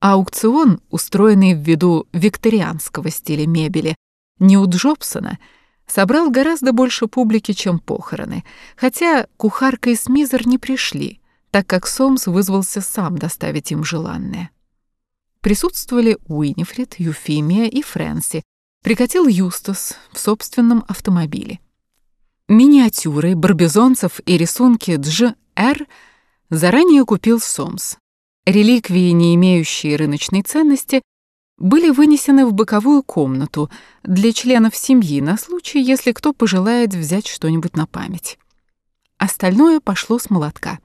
Аукцион, устроенный в виду викторианского стиля мебели, у Джобсона, собрал гораздо больше публики, чем похороны, хотя кухарка и Смизер не пришли, так как Сомс вызвался сам доставить им желанное. Присутствовали Уинифрид, Юфимия и Фрэнси, прикатил Юстас в собственном автомобиле. Миниатюры, барбизонцев и рисунки Дж. Р. заранее купил Сомс. Реликвии, не имеющие рыночной ценности, были вынесены в боковую комнату для членов семьи на случай, если кто пожелает взять что-нибудь на память. Остальное пошло с молотка.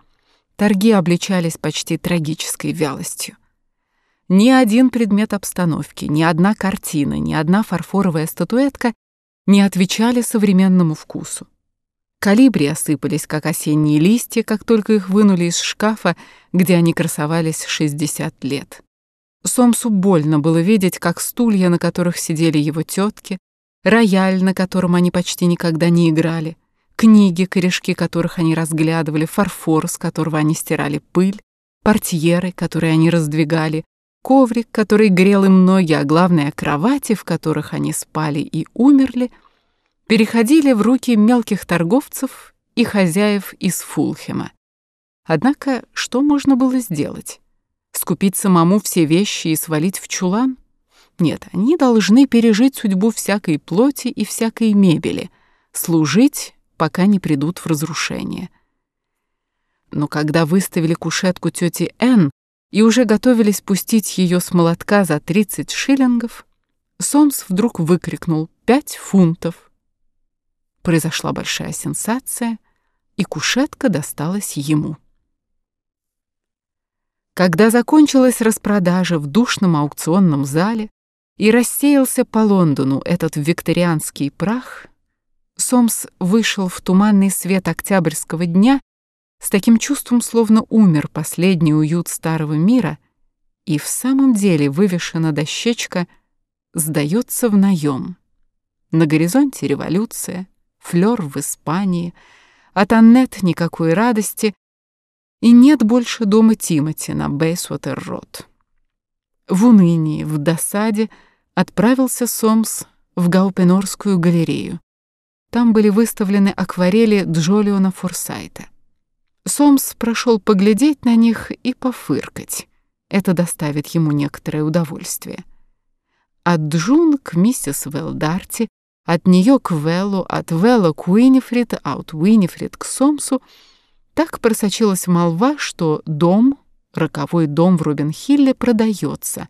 Торги обличались почти трагической вялостью. Ни один предмет обстановки, ни одна картина, ни одна фарфоровая статуэтка не отвечали современному вкусу. Калибри осыпались, как осенние листья, как только их вынули из шкафа, где они красовались 60 лет. Сомсу больно было видеть, как стулья, на которых сидели его тетки, рояль, на котором они почти никогда не играли, книги, корешки которых они разглядывали, фарфор, с которого они стирали пыль, портьеры, которые они раздвигали, коврик, который грел им ноги, а главное, кровати, в которых они спали и умерли — переходили в руки мелких торговцев и хозяев из Фулхема. Однако что можно было сделать? Скупить самому все вещи и свалить в чулан? Нет, они должны пережить судьбу всякой плоти и всякой мебели, служить, пока не придут в разрушение. Но когда выставили кушетку тети Н и уже готовились пустить ее с молотка за 30 шиллингов, Сомс вдруг выкрикнул «Пять фунтов!» Произошла большая сенсация, и кушетка досталась ему. Когда закончилась распродажа в душном аукционном зале и рассеялся по Лондону этот викторианский прах, Сомс вышел в туманный свет октябрьского дня с таким чувством, словно умер последний уют старого мира, и в самом деле вывешена дощечка «Сдается в наем». На горизонте революция, Флёр в Испании, от Аннет никакой радости, и нет больше дома Тимати на Бейсуотер-Рот. В унынии, в досаде отправился Сомс в Гаупенорскую галерею. Там были выставлены акварели Джолиона Форсайта. Сомс прошел поглядеть на них и пофыркать. Это доставит ему некоторое удовольствие. От Джун к миссис Велдарти от нее к Веллу, от Велла к Уинифрид, а от Уинифрид к Сомсу так просочилась молва, что дом, роковой дом в Робин-Хилле, продается,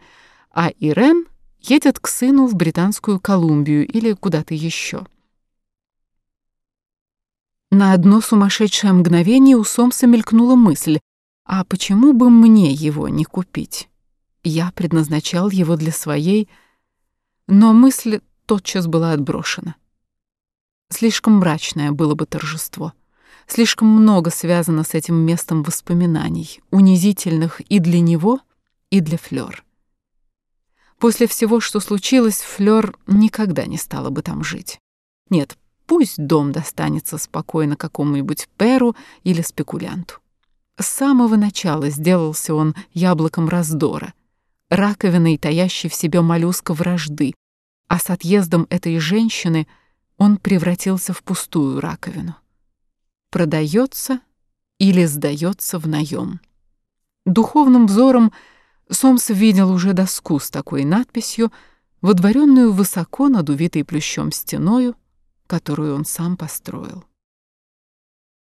а Ирен едет к сыну в Британскую Колумбию или куда-то еще. На одно сумасшедшее мгновение у Сомса мелькнула мысль, а почему бы мне его не купить? Я предназначал его для своей... Но мысль тотчас была отброшена. Слишком мрачное было бы торжество. Слишком много связано с этим местом воспоминаний, унизительных и для него, и для Флёр. После всего, что случилось, Флёр никогда не стала бы там жить. Нет, пусть дом достанется спокойно какому-нибудь перу или спекулянту. С самого начала сделался он яблоком раздора, раковиной, таящей в себе моллюска вражды, а с отъездом этой женщины он превратился в пустую раковину. Продается или сдается в наем. Духовным взором Сомс видел уже доску с такой надписью, водворенную высоко над увитой плющом стеною, которую он сам построил.